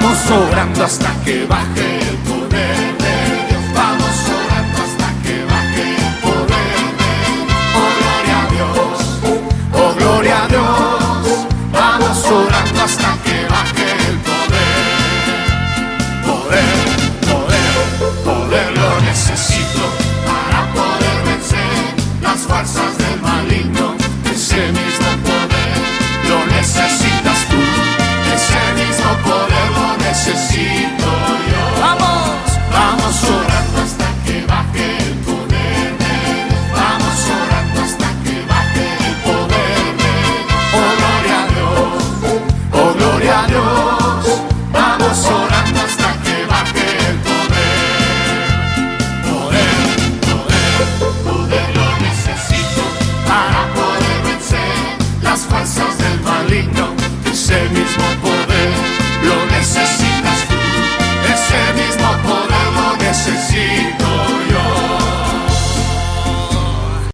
Vamos orando hasta que baje el poder de Dios. Vamos orando hasta que baje el poder. Oh gloria a Dios, oh gloria a Dios. Vamos orando hasta que baje el poder. Poder, poder, poder lo necesito para poder vencer las fuerzas del maligno que se me Estamos hasta que baje el poder. Poder, poder, poder lo necesito para poder vencer las fuerzas del maligno. Ese mismo poder lo necesito.